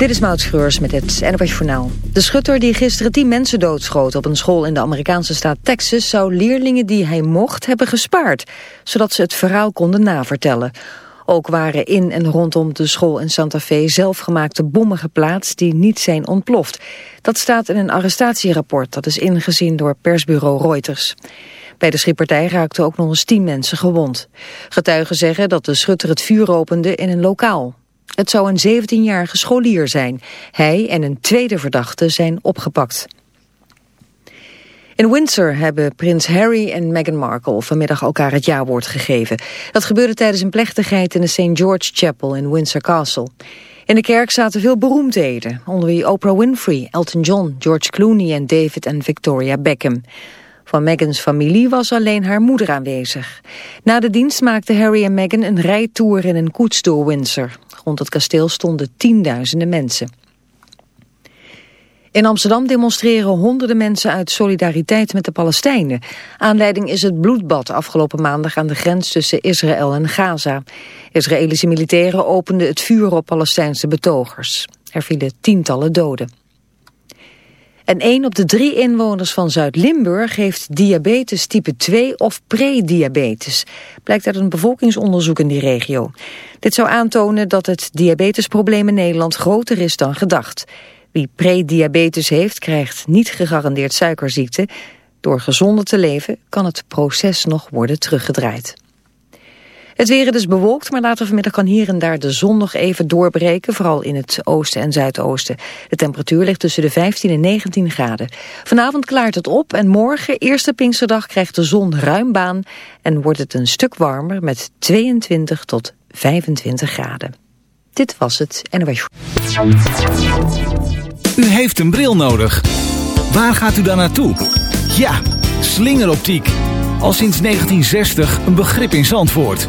Dit is Maud Schreurs met het NOS Journaal. De schutter die gisteren tien mensen doodschoot op een school in de Amerikaanse staat Texas... zou leerlingen die hij mocht hebben gespaard, zodat ze het verhaal konden navertellen. Ook waren in en rondom de school in Santa Fe zelfgemaakte bommen geplaatst die niet zijn ontploft. Dat staat in een arrestatierapport dat is ingezien door persbureau Reuters. Bij de schietpartij raakten ook nog eens tien mensen gewond. Getuigen zeggen dat de schutter het vuur opende in een lokaal. Het zou een 17-jarige scholier zijn. Hij en een tweede verdachte zijn opgepakt. In Windsor hebben prins Harry en Meghan Markle vanmiddag elkaar het jaarwoord gegeven. Dat gebeurde tijdens een plechtigheid in de St. George Chapel in Windsor Castle. In de kerk zaten veel beroemdheden, onder wie Oprah Winfrey, Elton John, George Clooney en David en Victoria Beckham. Van Megans familie was alleen haar moeder aanwezig. Na de dienst maakten Harry en Meghan een rijtour in een koets door Windsor. Rond het kasteel stonden tienduizenden mensen. In Amsterdam demonstreren honderden mensen uit solidariteit met de Palestijnen. Aanleiding is het bloedbad afgelopen maandag aan de grens tussen Israël en Gaza. Israëlische militairen openden het vuur op Palestijnse betogers. Er vielen tientallen doden. En één op de drie inwoners van Zuid-Limburg heeft diabetes type 2 of prediabetes. Blijkt uit een bevolkingsonderzoek in die regio. Dit zou aantonen dat het diabetesprobleem in Nederland groter is dan gedacht. Wie prediabetes heeft krijgt niet gegarandeerd suikerziekte. Door gezonder te leven kan het proces nog worden teruggedraaid. Het weer is dus bewolkt, maar later vanmiddag kan hier en daar de zon nog even doorbreken, vooral in het oosten en zuidoosten. De temperatuur ligt tussen de 15 en 19 graden. Vanavond klaart het op en morgen, eerste Pinksterdag, krijgt de zon ruim baan en wordt het een stuk warmer met 22 tot 25 graden. Dit was het NOS. U heeft een bril nodig. Waar gaat u dan naartoe? Ja, slingeroptiek. Al sinds 1960 een begrip in Zandvoort.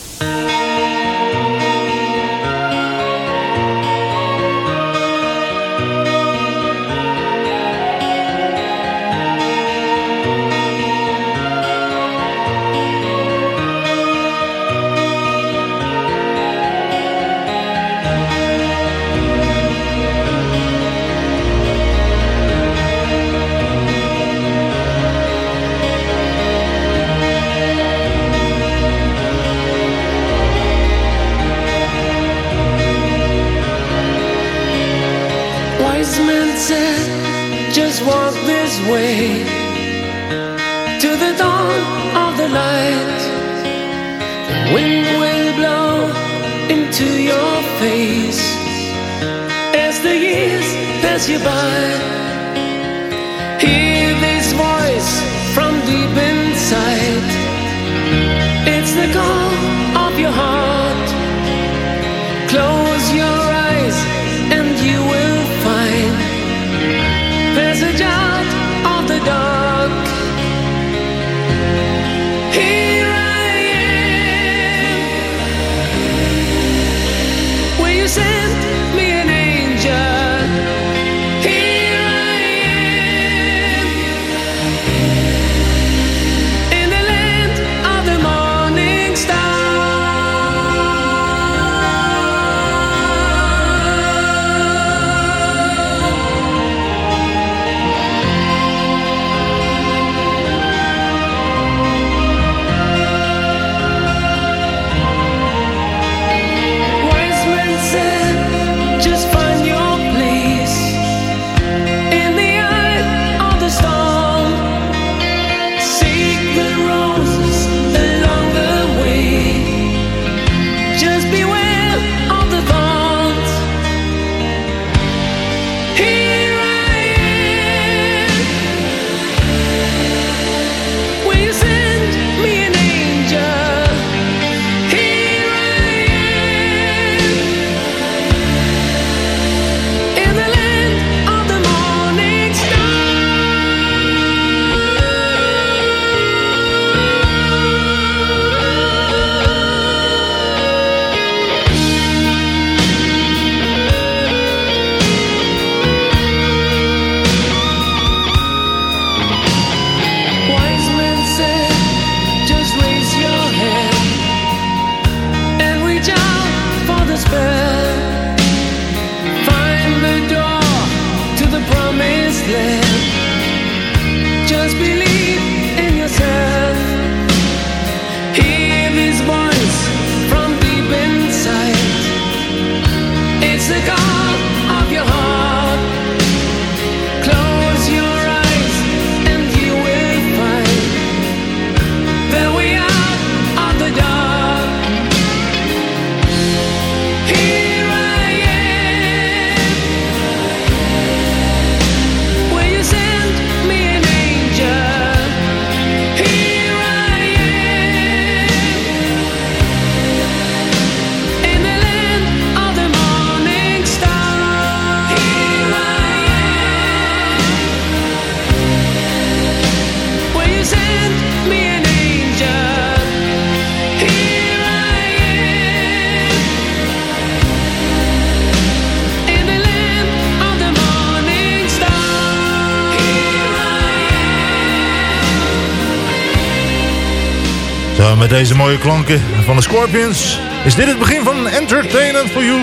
Deze mooie klanken van de Scorpions is dit het begin van Entertainment for You.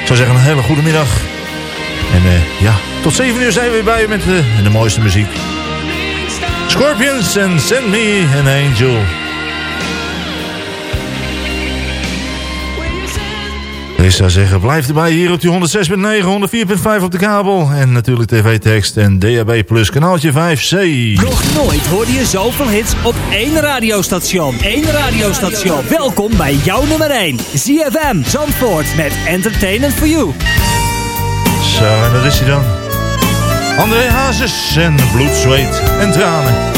Ik zou zeggen een hele goede middag. En uh, ja, tot 7 uur zijn we weer bij je met uh, de mooiste muziek. Scorpions en Send Me an Angel. Ik zou zeggen, blijf erbij hier op die 106.9, 104.5 op de kabel. En natuurlijk tv-tekst en DAB Plus kanaaltje 5C. Nog nooit hoorde je zoveel hits op één radiostation. Eén radiostation. Welkom bij jouw nummer 1. ZFM Zandvoort met Entertainment for You. Zo, en dat is hij dan. André Hazes en bloed, zweet en tranen.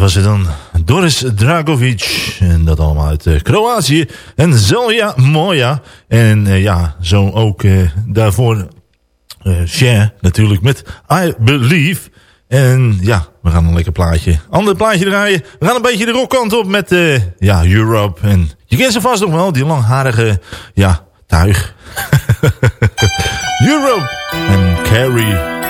was het dan. Doris Dragovic. En dat allemaal uit eh, Kroatië. En Zelja Moja. En eh, ja, zo ook eh, daarvoor Cher natuurlijk met I Believe. En ja, we gaan een lekker plaatje. Ander plaatje draaien. We gaan een beetje de rockkant op met ja, Europe. En je kent ze vast nog wel, die langharige ja, tuig. Europe en Carrie.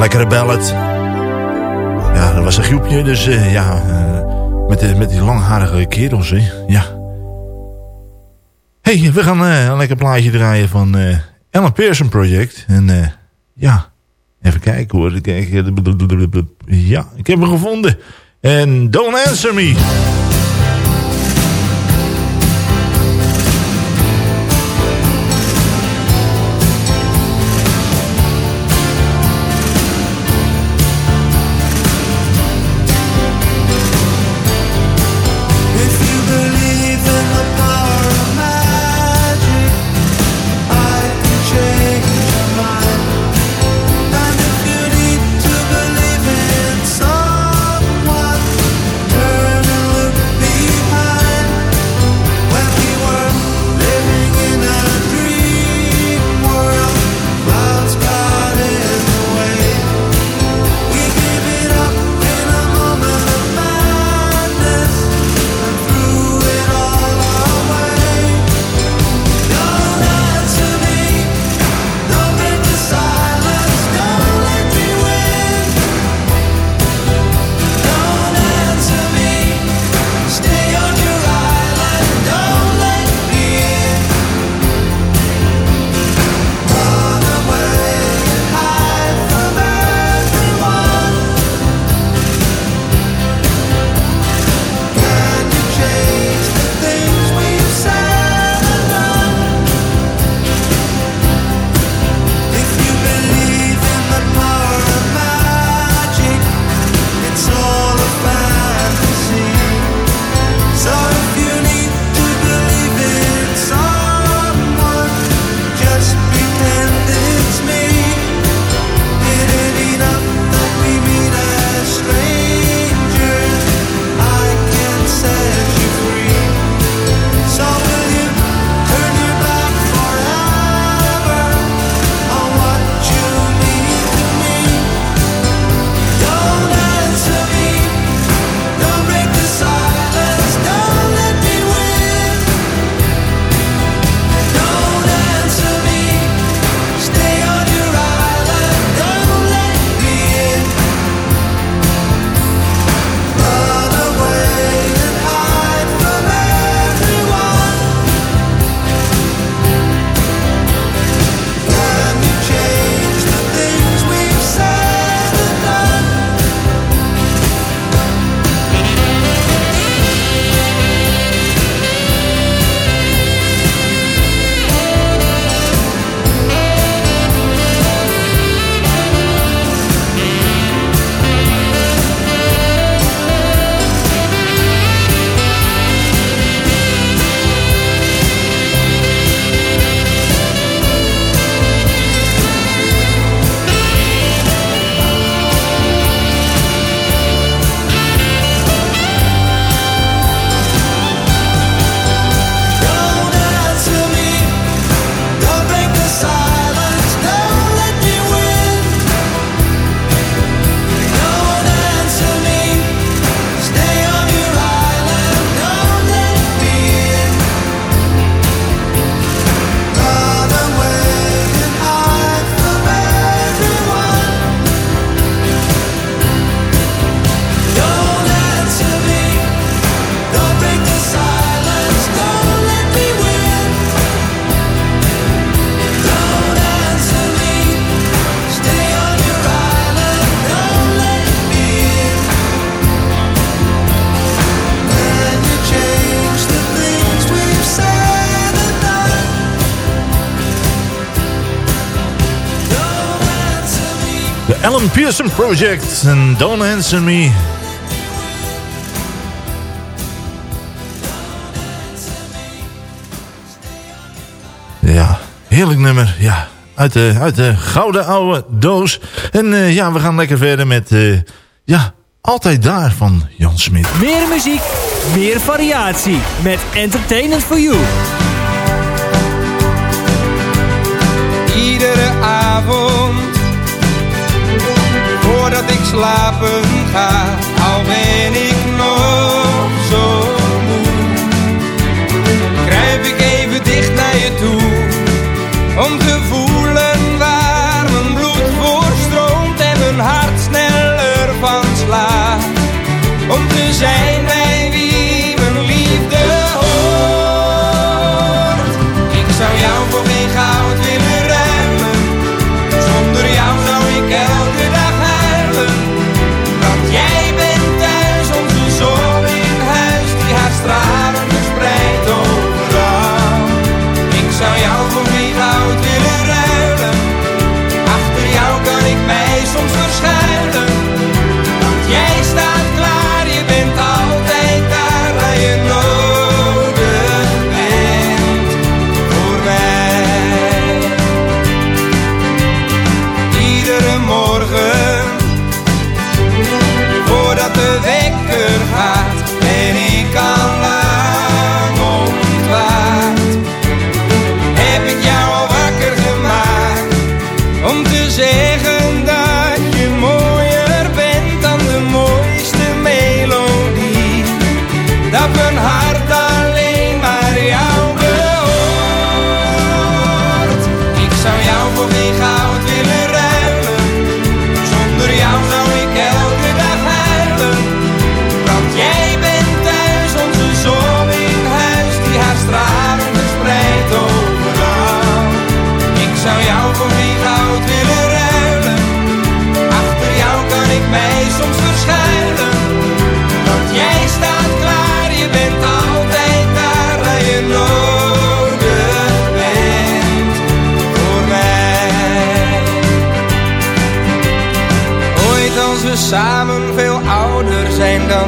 Lekkere ballad. Ja, dat was een groepje, dus uh, ja, uh, met, de, met die langharige kerels, hè. Ja. hey, we gaan uh, een lekker plaatje draaien van Ellen Pearson Project. En ja, even kijken hoor. Ja, ik heb hem gevonden. En Don't Answer Me. Pearson Project en Don't Answer Me. Ja, heerlijk nummer. Ja, uit de, uit de gouden oude doos. En uh, ja, we gaan lekker verder met... Uh, ja, altijd daar van Jan Smit. Meer muziek, meer variatie. Met Entertainment for You. Iedere avond dat ik slapen ga, al ben ik nog zo moe. Kruip ik even dicht naar je toe, om te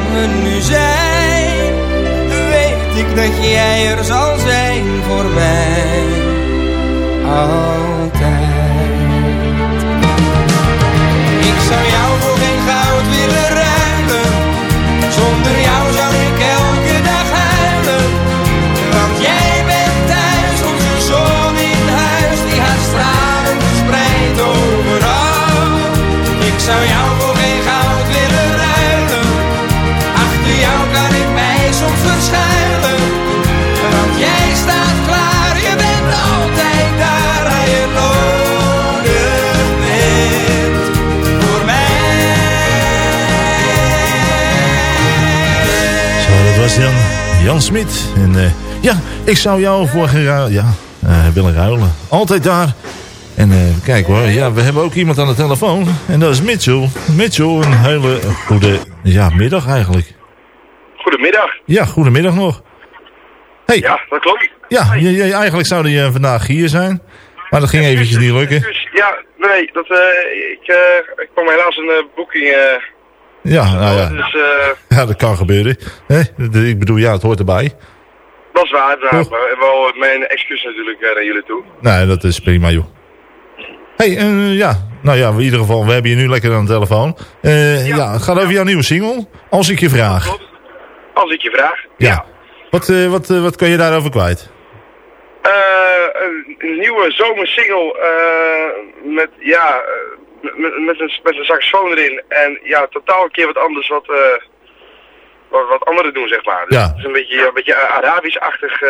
we nu zijn, weet ik dat jij er zal zijn voor mij. Altijd. Ik zou jou voor geen goud willen ruilen. Zonder jou zou ik elke dag huilen. Want jij bent thuis, onze zon in huis, die haar stralen verspreidt overal. Ik zou jou jij staat klaar, je bent altijd daar waar je nodig bent voor mij. Zo, dat was Jan, Jan Smit. En eh, ja, ik zou jou voor gera- ja, eh, willen ruilen. Altijd daar. En eh, kijk hoor, ja, we hebben ook iemand aan de telefoon. En dat is Mitchell. Mitchell, een hele goede ja, middag eigenlijk. Goedemiddag. Ja, goedemiddag nog. Hey, Ja, dat klopt. ja, je, je- eigenlijk zou je vandaag hier zijn. Maar dat ging eventjes niet lukken. Dus, ja, nee, dat, eh, ik, eh, ik kwam helaas een eh, boeking. eh, Ja, nou ja. Dus eh, Ja, dat kan gebeuren. Hè? Ik bedoel, ja, het hoort erbij. dat is waar. Nou, wel mijn excuus natuurlijk eh, naar jullie toe. Nee, dat is prima, joh. hey, eh, ja. Nou ja, in ieder geval, we hebben je nu lekker aan de telefoon. Eh, ja. het gaat over jouw nieuwe single. Als ik je vraag. Als ik je vraag. Ja. Wat, eh, wat, eh, wat kan je daarover kwijt? Eh, een, nieuwe zomersingle met, ja, met, met, een, met een saxofoon erin. En ja, totaal een keer wat anders wat, wat, wat anderen doen, zeg maar. Dus Ja. Het is een beetje, een beetje Arabisch-achtig, eh,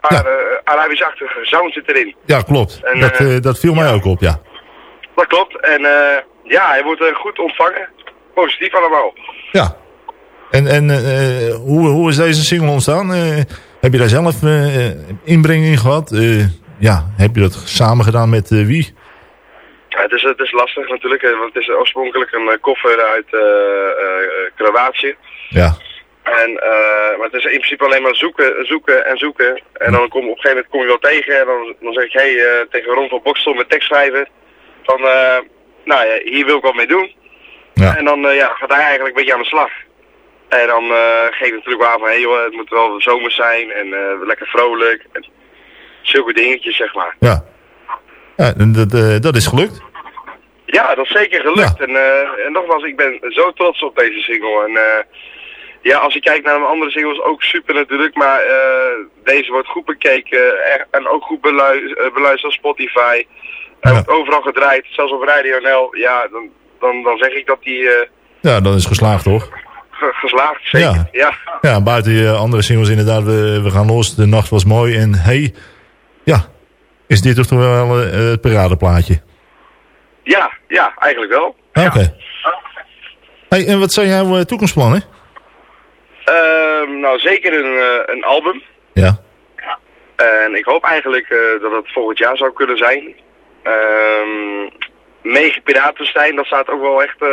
Ara- Arabisch-achtige sound zit erin. Ja, klopt. En, dat, dat viel mij ook op, ja. Dat klopt. En ja, hij wordt eh, goed ontvangen. Positief allemaal. Ja. En, en eh, hoe, hoe is deze single ontstaan? Eh, heb je daar zelf eh, inbreng in gehad? Eh, ja, heb je dat samen gedaan met wie? Ja, het, is, het is lastig natuurlijk, want het is oorspronkelijk een koffer uit Kroatië. Ja. En, maar het is in principe alleen maar zoeken, zoeken en zoeken. En dan kom op een gegeven moment kom je wel tegen en dan, dan zeg ik, hé, hey, eh, tegen Ron van Bokstel met tekstschrijver. Van, nou ja, hier wil ik wat mee doen. Ja. En dan ja, gaat hij eigenlijk een beetje aan de slag. En dan eh geef ik natuurlijk wel aan van, hé hey, joh, het moet wel zomer zijn en eh, lekker vrolijk. En zulke dingetjes, zeg maar. Ja. ja en dat, eh, dat is gelukt. Ja, dat is zeker gelukt. En, eh, en nogmaals, ik ben zo trots op deze single. En ja, als je kijkt naar mijn andere singles, ook super natuurlijk. Maar deze wordt goed bekeken en ook goed belui beluisterd op Spotify. Hij wordt overal gedraaid, zelfs op Radio NL. Ja, dan, dan, dan zeg ik dat die Ja, dat is geslaagd, toch? Ge- geslaagd. Zeker. Ja. Ja. Ja, buiten je andere singles inderdaad. We, we gaan los, de nacht was mooi. En hey, ja, is dit toch wel eh, het paradeplaatje? Ja, ja, eigenlijk wel. Oké. Hey, en wat zijn jouw eh, toekomstplannen? Ehm, nou, zeker een, eh, een album. Ja. En ik hoop eigenlijk eh, dat het volgend jaar zou kunnen zijn. Ehm Mega Piratenstein, dat staat ook wel echt eh,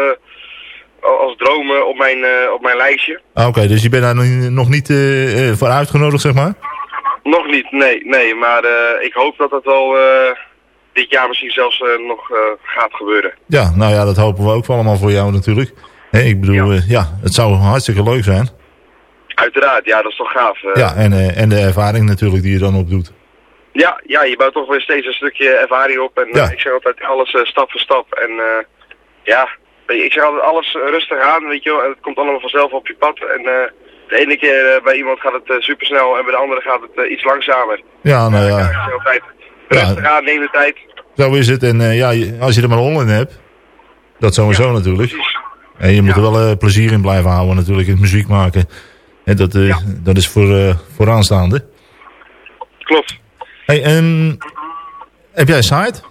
als dromen op mijn, eh, op mijn lijstje. Ah, Oké, dus je bent daar nog- nog niet eh, voor uitgenodigd, zeg maar? Nog niet, nee, nee. Maar ik hoop dat dat wel dit jaar misschien zelfs nog gaat gebeuren. Ja, nou ja, dat hopen we ook allemaal voor jou natuurlijk. Ik bedoel, ja. ja, het zou hartstikke leuk zijn. Uiteraard, ja, dat is toch gaaf. Ja, en, en de ervaring natuurlijk die je dan opdoet. Ja, ja, je bouwt toch weer steeds een stukje ervaring op. En Ja. ik zeg altijd alles stap voor stap. En ja, ik zeg altijd alles eh, rustig aan, weet je wel. En het komt allemaal vanzelf op je pad. En eh, de ene keer eh, bij iemand gaat het super snel en bij de andere gaat het eh, iets langzamer. Ja, nou ja, rustig aan, neem de tijd. zo is het. En eh, ja, als je er maar hol in hebt, dat sowieso natuurlijk. En je moet er wel eh, plezier in blijven houden natuurlijk, in het muziek maken. En dat, eh, dat is voor eh, vooraanstaande. Klopt. Hey, en heb jij een site?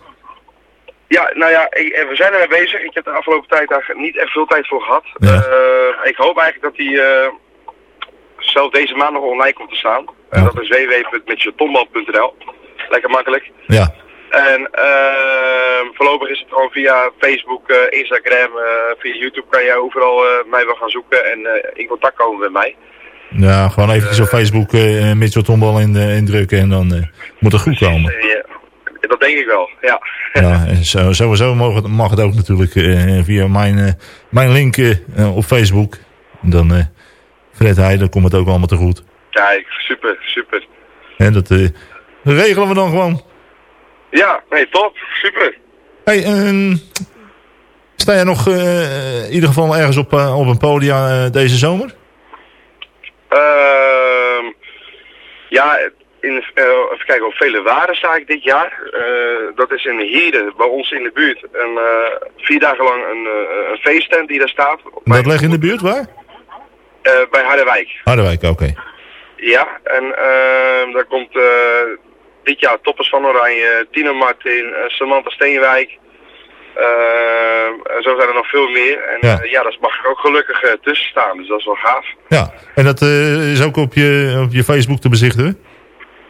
Ja, nou ja, eh, we zijn ermee bezig. Ik heb de afgelopen tijd daar niet echt veel tijd voor gehad. Ja. Eh, ik hoop eigenlijk dat die eh, zelfs deze maand nog online komt te staan. En dat is www.mitchelltombal.nl. Lekker makkelijk. Ja. En voorlopig is het gewoon via Facebook, Instagram, via YouTube kan jij overal mij wel gaan zoeken en in contact komen met mij. Ja, gewoon eventjes op Facebook Mitchell Tombal in, indrukken en dan moet het goed komen. Ja, dat denk ik wel, ja. Ja, en zo, sowieso mag het, mag het ook natuurlijk eh, via mijn, eh, mijn link eh, op Facebook. Dan Fred Heij, dan komt het ook allemaal te goed. Kijk, super, super. En dat regelen we dan gewoon. Ja, nee, top, super. Hey, ehm, sta jij nog in ieder geval ergens op, op een podium deze zomer? Ehm ja, in, eh, even kijken, op vele waren sta ik dit jaar. Eh, dat is in Hieren, bij ons in de buurt. En, eh, vier dagen lang een, een feesttent die daar staat. Dat je in de buurt, waar? Bij Harderwijk. Harderwijk, oké. Ja, en daar komt dit jaar Toppers van Oranje, Tino Martin, Samantha Steenwijk. En zo zijn er nog veel meer. En Ja. ja, ja daar mag ik ook gelukkig tussen staan, dus dat is wel gaaf. Ja, en dat is ook op je, op je Facebook te bezichtigen?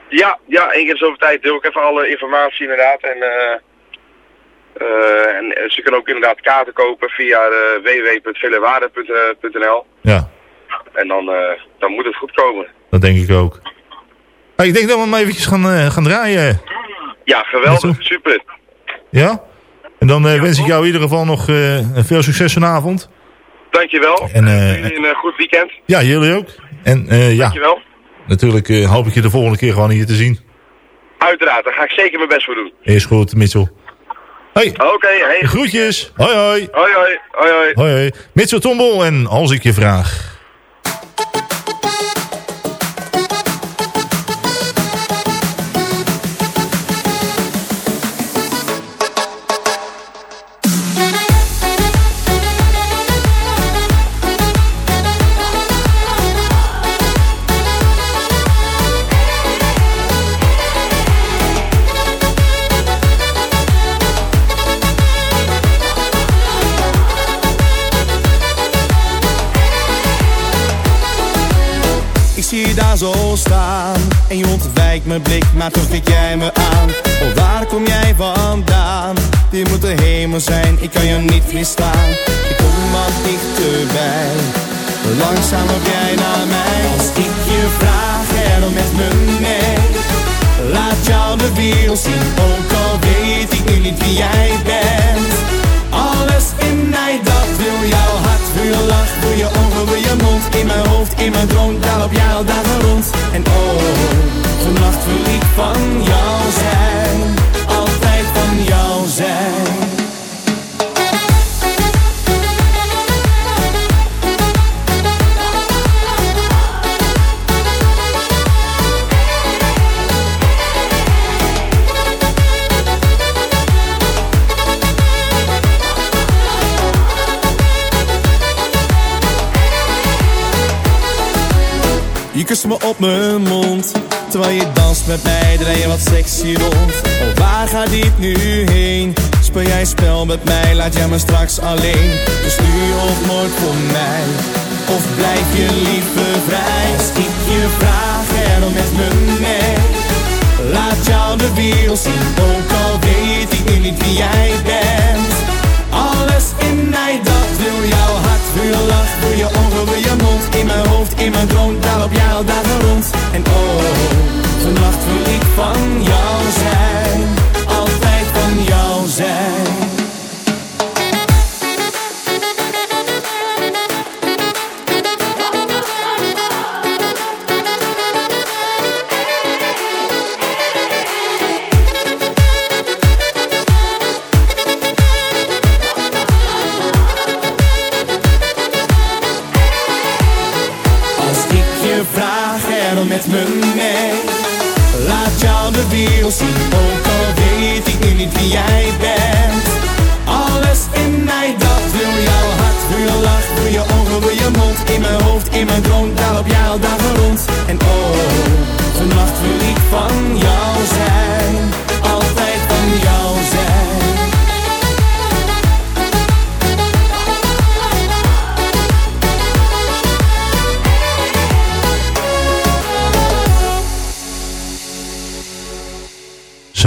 Ja, ja, één keer zoveel tijd deel ik even alle informatie inderdaad. En, eh, eh, en eh, ze kunnen ook inderdaad kaarten kopen via uh, www.velewaarde.nl. Ja, En dan, eh, dan moet het goed komen. dat denk ik ook. Hey, ik denk dat we hem eventjes gaan, eh, gaan draaien. Ja, geweldig, super. Ja? En dan eh, wens ik jou in ieder geval nog eh, veel succes vanavond. Dankjewel. En, eh, Jullie een eh, goed weekend. Ja, jullie ook. En eh, ja, Dankjewel. Natuurlijk eh, hoop ik je de volgende keer gewoon hier te zien. Uiteraard, daar ga ik zeker mijn best voor doen. Is goed, Mitchell. Hey, Oké, hey. groetjes. Hoi, hoi. Hoi, hoi. Hoi, hoi. Hoi, hoi. Mitchell Tombol en als ik je vraag... zo staan. En je ontwijkt mijn blik, maar toch kijk jij me aan. Oh, waar kom jij vandaan? Dit moet de hemel zijn, ik kan je niet misstaan Ik kom wat dichterbij. Langzaam loop jij naar mij. Als ik je vraag, dan met me mee. Laat jou de wereld zien, ook al weet ik nu niet wie jij bent. Alles in mij, dat wil hart, wil je lach, wil je ogen, wil je mond. In mijn hoofd, in mijn droom, daar jij al dagen rond. En oh, vannacht wil ik van jou zijn. Altijd van jou zijn kust me op mijn mond. Terwijl je danst met mij, draai je wat sexy rond. Oh, waar gaat dit nu heen? Speel jij spel met mij, laat jij me straks alleen. Dus nu of nooit voor mij. Of blijf je liever vrij? Als ik je vraag, er dan met me mee. Laat jou de wereld zien, ook al weet ik nu niet wie jij bent. Alles in mij, dat wil wil je lach, wil je ogen, wil je mond. In mijn hoofd, in mijn droom, daarop jij al dagen rond. En oh Vannacht wil ik van jou zijn, altijd van jou zijn. Vraag, er dan met me mee. Laat jou de wereld zien, ook al weet ik nu niet wie jij bent. Alles in mij, dat wil jouw hart, wil je lach, wil je ogen, wil je mond. In mijn hoofd, in mijn droom, daarop jij al dagen rond. En oh, vannacht wil ik van jou zijn, altijd van jou zijn.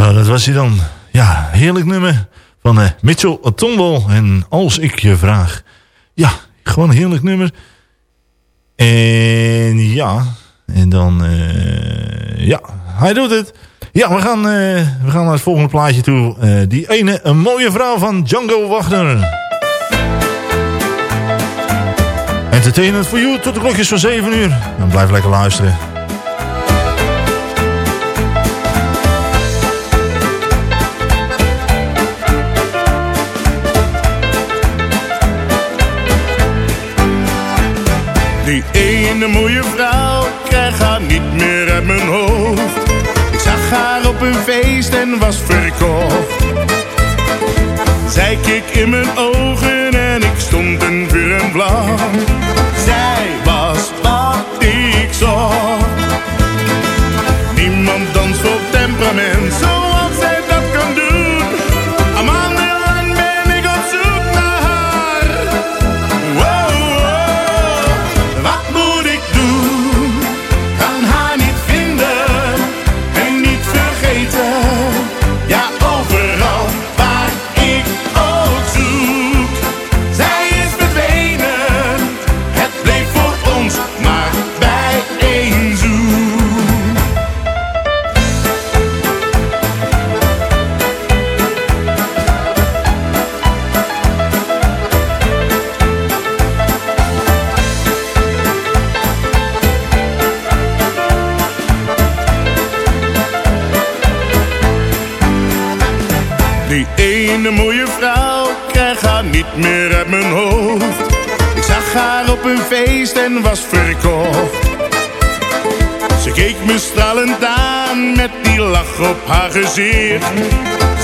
Zo, dat was hij dan. Ja, heerlijk nummer van eh, Mitchell Tombol. En als ik je vraag... Ja, gewoon een heerlijk nummer. En ja, en dan... eh, ja, hij doet het. Ja, we gaan, eh, we gaan naar het volgende plaatje toe. Die ene, een mooie vrouw van Django Wagner. Entertainment voor you tot de klokjes van 7 uur. En blijf lekker luisteren. Feest en was verkocht. Zij keek in mijn ogen en ik stond een vuur en vlam. Zij was wat ik zocht. Niemand danst vol temperament en was verkocht. Ze keek me stralend aan met die lach op haar gezicht.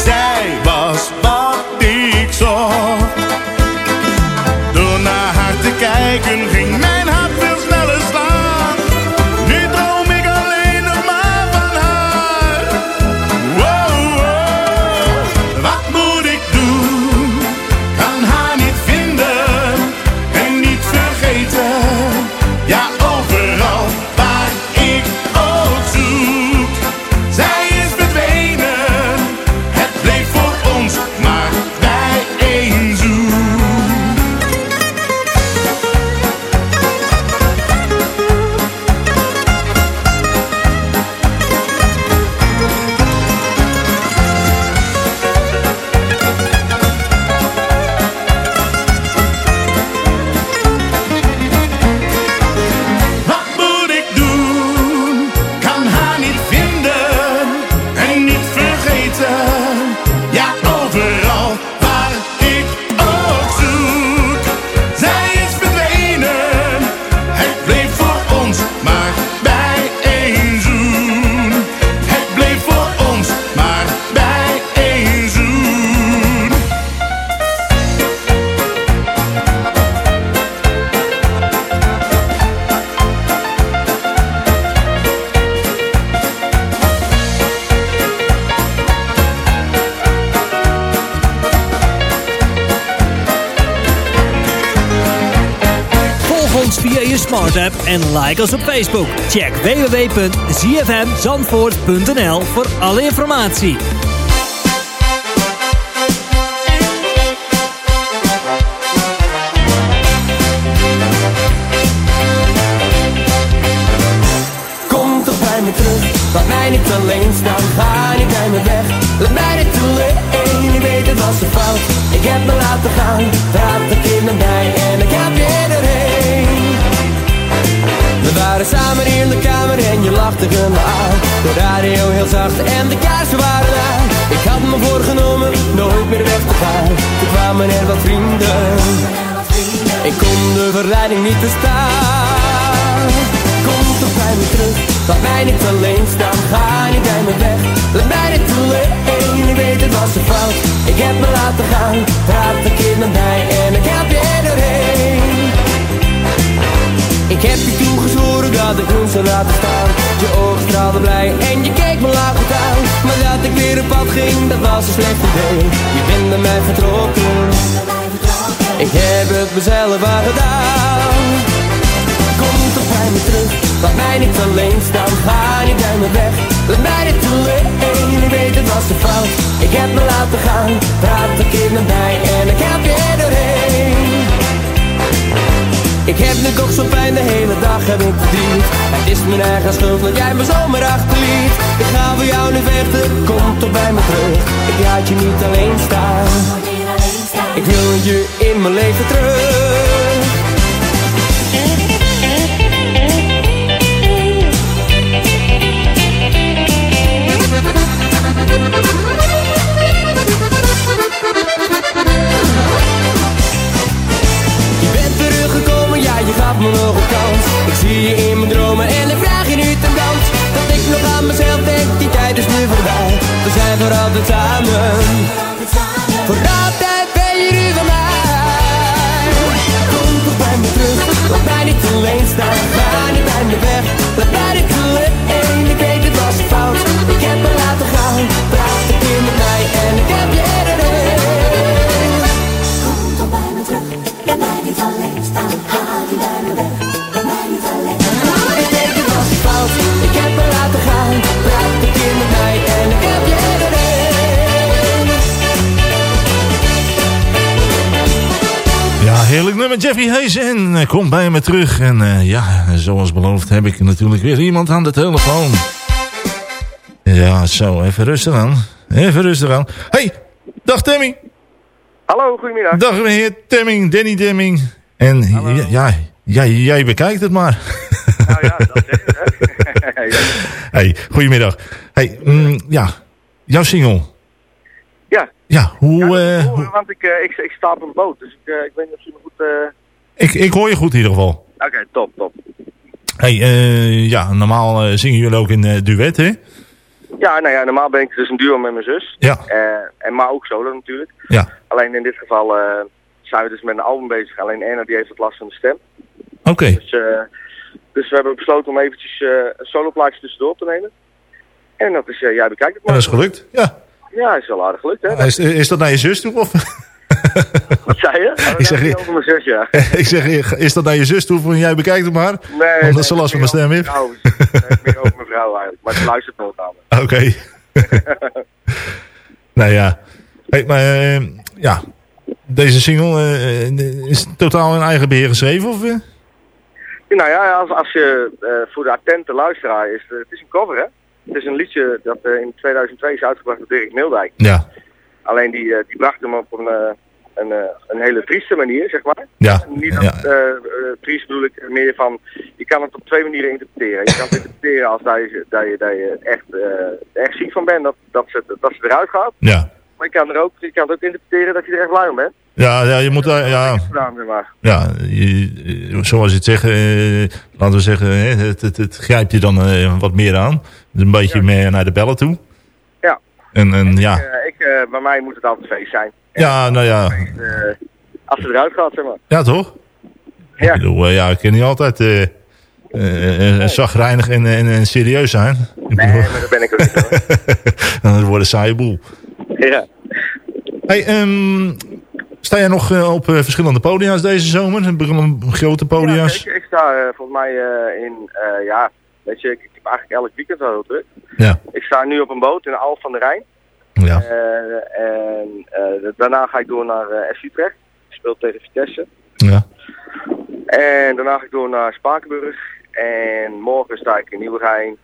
Zij was wat ik zocht. Door naar haar te kijken en like ons op Facebook. Check www.zfmzandvoort.nl voor alle informatie. Kom toch bij me terug, laat mij niet alleen staan, ga niet bij me weg. Laat mij niet alleen, je weet het was een fout. Ik heb me laten gaan, raad de kind bij en ik heb je waren samen in de kamer en je lachte aan. De radio heel zacht en de kaarsen waren aan. Ik had me voorgenomen nooit meer weg te gaan. Toen kwamen er wat vrienden. Ik kon de verleiding niet te staan. Kom toch bij me terug, laat mij niet alleen staan. Ga niet bij me weg, laat mij niet alleen. Je weet het was een fout, ik heb me laten gaan. Praat een keer met mij en ik heb je er doorheen. Ik heb je toegezworen dat ik hun zou laten staan. Je ogen straalden blij en je keek me lachend aan. Maar dat ik weer op pad ging, dat was een slecht idee. Je bent bij mij vertrokken. Ik heb het mezelf aangedaan. Kom toch bij me terug, laat mij niet alleen staan. Ga niet bij me weg, laat mij niet alleen. Je weet het was een fout, ik heb me laten gaan Praat een keer mij zo pijn de hele dag heb ik verdiend Het is mijn eigen schuld dat jij me zomaar achterliet. Ik ga voor jou nu vechten, kom toch bij me terug. Ik laat je niet alleen staan. Ik wil je in mijn leven terug gaf me nog een kans. Ik zie je in mijn dromen en ik vraag je nu ten dans Dat ik nog aan mezelf denk, die tijd is nu voorbij. We zijn voor altijd samen. Voor altijd ben je nu van mij. Kom toch bij me terug, laat mij niet alleen staan. Ga niet bij me weg, laat mij niet alleen Ik weet het was een fout, ik heb me laten gaan Praat een keer met mij en ik heb je erin heerlijk nummer Jeffrey Hayes en eh, kom bij me terug. En eh, ja, zoals beloofd heb ik natuurlijk weer iemand aan de telefoon. Ja, zo, even rustig aan. Even rustig aan. Hey, dag Temming. Hallo, goedemiddag. Dag meneer Temming, Danny Temming. En ja, ja, jij, jij bekijkt het maar. Nou ja, dat je, hè. Hey, goedemiddag. Hey, mm, ja, jouw single. Ja. Ja, hoe... Ja, eh, horen, want ik, eh, ik, ik sta op een boot, dus ik, eh, ik weet niet of je me goed... ik, ik hoor je goed in ieder geval. Oké, top, top. Hey, ja, normaal zingen jullie ook in duet, hè? Ja, nou ja, normaal ben ik dus een duo met mijn zus. Ja. En maar ook solo natuurlijk. Ja. Alleen in dit geval zijn we dus met een album bezig. Alleen Erna die heeft wat last van de stem. Oké. Dus, dus we hebben besloten om eventjes een soloplaatje tussendoor te nemen. En dat is, jij bekijkt het En maar. dat is gelukt. Ja. Ja, is wel aardig gelukt, hè? Is, is dat naar je zus toe? Of? Wat zei je? Oh, Ik zeg- dat is over mijn zus, ja. ik zeg, is dat naar je zus toe? Van jij bekijkt het maar? Nee, Omdat ze last van mijn stem heeft. Nou, meer over mijn vrouw eigenlijk. Maar ze luistert nooit aan me. Oké. nou ja. Hey, maar eh, ja. Deze single eh, is totaal in eigen beheer geschreven? Of, eh? Nou ja, als, als je voor de attente luisteraar is, het is een cover hè. Het is een liedje dat eh, in 2002 is uitgebracht door Dirk Mildijk. Ja. Alleen die, eh, die bracht hem op een, eh, een, een hele trieste manier, zeg maar. Ja. Niet dat, ja. triest bedoel ik meer van, je kan het op twee manieren interpreteren. Je kan het interpreteren als dat je, dat je, dat je echt, eh, echt ziek van bent, dat, dat, ze, dat ze eruit gaat. Ja. Maar je kan, er ook, je kan het ook interpreteren dat je er echt blij om bent. Ja, ja, je moet daar, ja, ja je- zoals je het zegt, eh, laten we zeggen, het, het, het grijpt je dan eh, wat meer aan. Een beetje meer naar de bellen toe. Ja. En, en ja, Eh, ik, eh, bij mij moet het altijd feest zijn. ja, nou ja, Eh, als het eruit gaat, zeg maar. ja toch? Ja. Ik bedoel, ja, ik kan niet altijd eh, eh, zagrijnig en, en, en serieus zijn. Ik Nee, bedoel- maar dat ben ik ook niet dan wordt een saaie boel. Ja. Hey, ehm, sta jij nog op verschillende podia's deze zomer? Een grote Ja, podia's? zeker. ik sta eh, volgens mij in, ja, weet je, ik, ik eigenlijk elk weekend wel heel druk. Ja. Ik sta nu op een boot in de Alf van de Rijn. Ja. Eh, en eh, daarna ga ik door naar eh FC Utrecht. Ik speel tegen Vitesse. Ja. En daarna ga ik door naar Spakenburg. En morgen sta ik in Nieuwegein.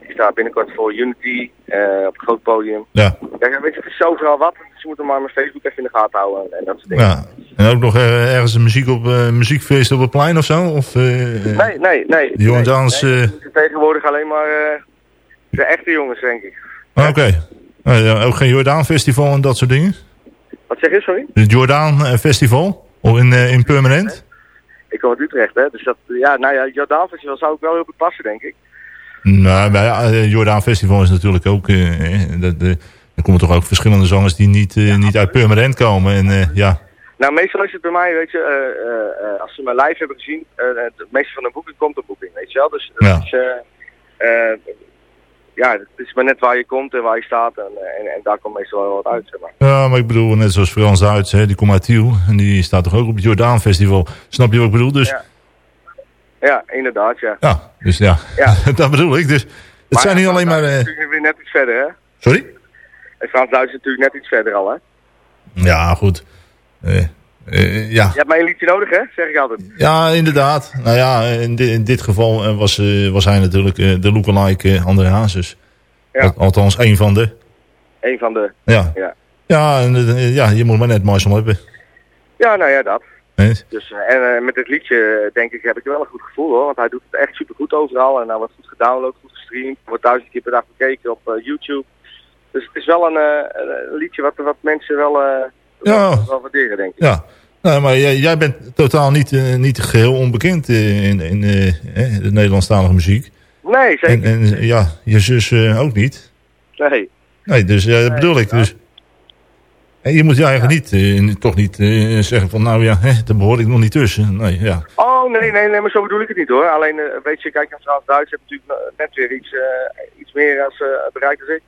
Ik sta binnenkort voor Unity eh, op een groot podium. Ja. Ja, weet je, het is overal wat. Dus je moet er maar mijn Facebook even in de gaten houden en, en dat soort dingen. ja. En ook nog eh, ergens een muziek op, eh, muziekfeest op het plein of zo? Of, eh, Nee, nee, nee. De Jordans... Nee, tegenwoordig alleen maar de echte jongens, denk ik. ah, Oké. Nou ja, ook geen Jordaan Festival en dat soort dingen? Wat zeg je, sorry? Het Jordaan Festival? Of in, in Permanent? Ik kom uit Utrecht, hè. Dus dat, ja, nou ja, Jordaan Festival zou ik wel heel goed passen, denk ik. Nou, ja, het Jordaan Festival is natuurlijk ook... dat, er komen toch ook verschillende zangers die niet, niet uit Permanent komen. En ja, Nou, meestal is het bij mij, weet je, eh, eh, eh, als ze mijn live hebben gezien, het meeste van een boeking komt op boeking, weet je wel. Dus het Ja. is, eh, eh, ja, het is maar net waar je komt en waar je staat en, en, en daar komt meestal wel wat uit, zeg maar. ja, maar ik bedoel, net zoals Frans Duits, hè, die komt uit Tiel. En die staat toch ook op het Jordaan Festival. Snap je wat ik bedoel? Dus Ja. Ja, inderdaad, ja. ja, dus ja, Ja. dat bedoel ik. Dus het Maar zijn niet alleen maar... Frans Duits natuurlijk weer net iets verder, hè. sorry? En Frans-Duits is natuurlijk net iets verder al, hè. Ja, goed. Eh, eh, ja. Je hebt maar één liedje nodig, hè, zeg ik altijd. Ja, inderdaad. Nou ja, in, di- in dit geval eh, was, was hij natuurlijk de lookalike André Hazes. Ja. Al- Althans, één van de. Eén van de... Ja. Ja, Ja, en, ja je moet maar net Marcel hebben. ja nou ja, dat. Dus, en met dit liedje, denk ik, heb ik wel een goed gevoel, hoor. Want hij doet het echt supergoed overal. En hij wordt goed gedownload, goed gestreamd. Wordt duizend keer per dag bekeken op YouTube. Dus het is wel een, een liedje wat, wat mensen wel, Ja. wel, wel waarderen, denk ik. Ja. Nou, maar jij, jij bent totaal niet, eh, niet geheel onbekend eh, in, in eh, de Nederlandstalige muziek. Nee, zeker. En, en ja, je zus ook niet. Nee. Nee, dus dat bedoel ik. Dus. En je moet je eigenlijk niet, toch niet zeggen van nou ja, hè, daar behoor ik nog niet tussen. Nee, ja. Oh, nee, nee, nee, maar zo bedoel ik het niet, hoor. Alleen, weet je, kijk, naar Frans-Duits heb natuurlijk net weer iets, iets meer als, bereikt als ik.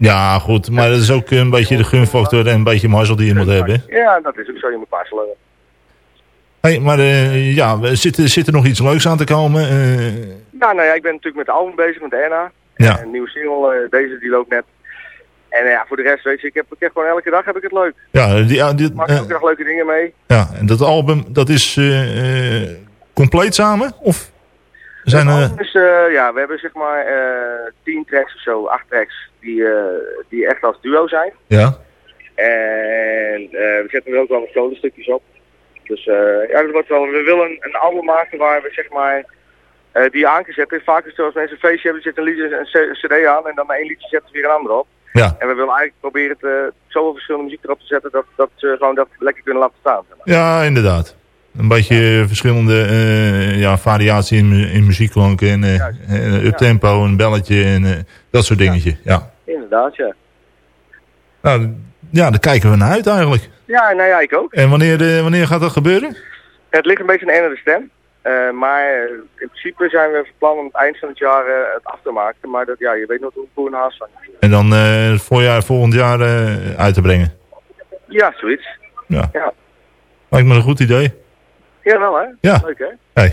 Ja, goed, maar dat is ook een beetje de gunfactor en een beetje mazzel die je moet hebben. Ja, dat is ook zo. Je moet passelen. Hey, maar eh, ja, we- zit, er- zit er nog iets leuks aan te komen? Eh, Nou, nou ja, ik ben natuurlijk met de album bezig, met Erna. Ja. En een nieuwe single, eh, deze die loopt net. En ja, voor de rest, weet je, ik heb, ik heb gewoon elke dag heb ik het leuk. ja, die, ja, die- Ik maak elke dag leuke dingen mee. ja, en dat album, dat is compleet samen? Of zijn er... is, eh, ja, we hebben zeg maar eh, tien tracks of zo, acht tracks, die, eh, die echt als duo zijn. Ja? En eh, we zetten er ook wel wat solo stukjes op. Dus eh, ja, dat wordt wel, we willen een album maken waar we zeg maar, eh, die aan kunnen zetten. Vaak is het als mensen een feestje hebben, zetten een, liedje, een cd aan en dan na één liedje zetten ze weer een ander op. Ja. En we willen eigenlijk proberen het, eh, zoveel verschillende muziek erop te zetten dat, dat ze gewoon dat lekker kunnen laten staan. zeg maar. Ja, inderdaad. Een beetje verschillende eh, ja, variatie in, in muziekklanken en eh, uptempo, een belletje en dat soort dingetje. Ja. Inderdaad, ja. Nou, ja, daar kijken we naar uit eigenlijk. Ja, nou ja, ik ook. En wanneer, wanneer gaat dat gebeuren? Het ligt een beetje aan de ene de stem. Maar in principe zijn we van plan om het eind van het jaar het af te maken. Maar dat, ja, je weet nog hoe boer een haast van. En dan eh, het voorjaar volgend jaar uit te brengen. Ja, zoiets. Ja. Ja. Lijkt me een goed idee. Ja, wel hè? Ja. Leuk hè? Hey.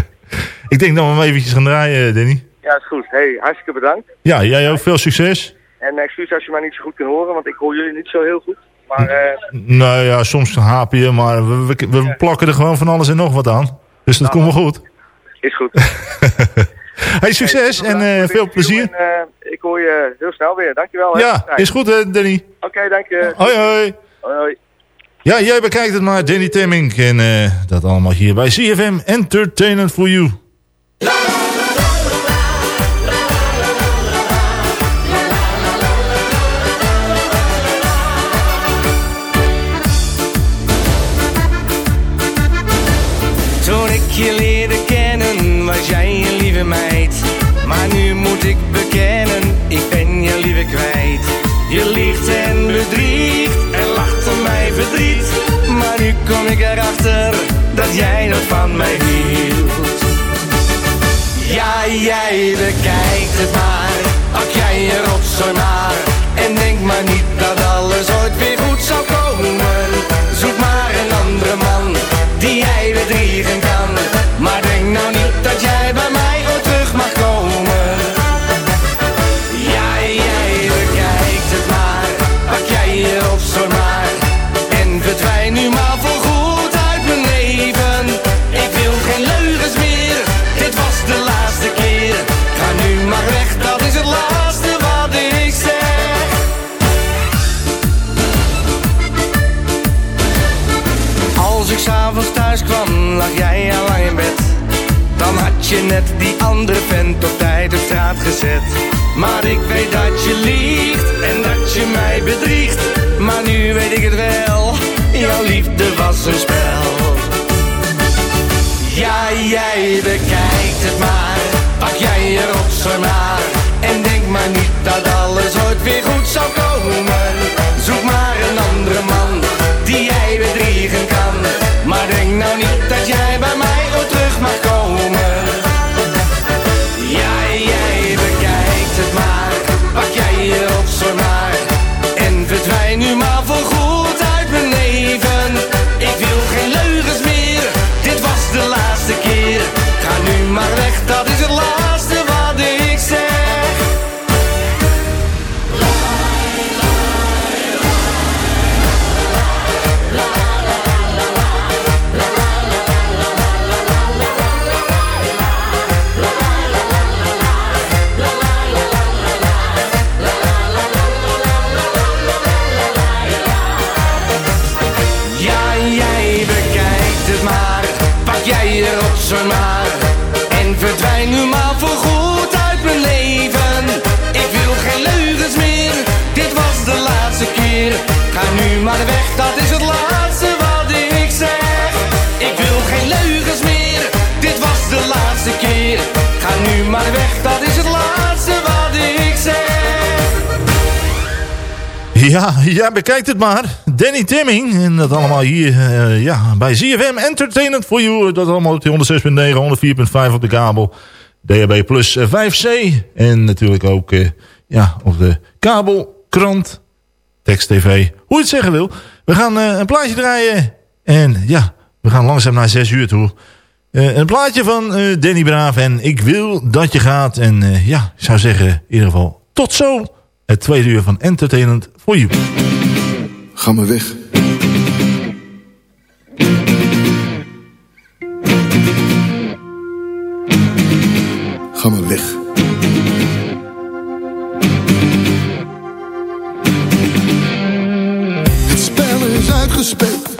ik denk dat we hem eventjes gaan draaien, Danny. Ja, is goed. Hey, hartstikke bedankt. Ja, jij ook veel succes. En excuus als je mij niet zo goed kunt horen, want ik hoor jullie niet zo heel goed. Maar eh, Nou ja, soms haap je, maar we, we, we plakken er gewoon van alles en nog wat aan. Dus dat komt wel goed. is goed. Hey, succes en eh, veel plezier. En, eh, ik hoor je heel snel weer. Dankjewel. hè. Ja, is goed hè, Danny. Oké, dank je. Hoi hoi. Hoi, hoi. Ja, jij bekijkt het maar, Danny Temming. En eh, dat allemaal hier bij CFM Entertainment for You. Toen ik je leerde kennen, was jij een lieve meid. Maar nu moet ik bekennen, ik ben je lieve kwijt. Je liegt en bedriegt kom ik erachter dat jij dat van mij hield. Ja, jij bekijkt het maar, ook jij je zo naar. En denk maar niet dat alles ooit weer goed zal komen. Zoek maar een andere man, die jij bedriegen kan. Maar denk nou niet dat jij bij mij lag jij al lang in bed. Dan had je net die andere vent op tijd op straat gezet. Maar ik weet dat je liegt en dat je mij bedriegt. Maar nu weet ik het wel, jouw liefde was een spel. Ja, jij bekijkt het maar, pak jij je rotzooi maar. En denk maar niet dat alles ooit weer goed zou komen. Ga nu maar weg, dat is het laatste wat ik zeg. Ik wil geen leugens meer, dit was de laatste keer. Ga nu maar weg, dat is het laatste wat ik zeg. Ja, ja, bekijkt het maar. Danny Timming. En dat allemaal hier eh, ja, bij ZFM Entertainment for You. Dat allemaal op die 106.9, 104.5 op de kabel. DHB plus eh, 5C. En natuurlijk ook eh, ja, op de kabelkrant. Tekst TV. Hoe je het zeggen wil. We gaan eh, een plaatje draaien. En ja, we gaan langzaam naar 6 uur toe. Eh, een plaatje van eh, Danny Braaf. En ik wil dat je gaat. En ja, ik zou zeggen in ieder geval tot zo. Het tweede uur van Entertainment for You. Ga maar weg. Ga maar weg. Is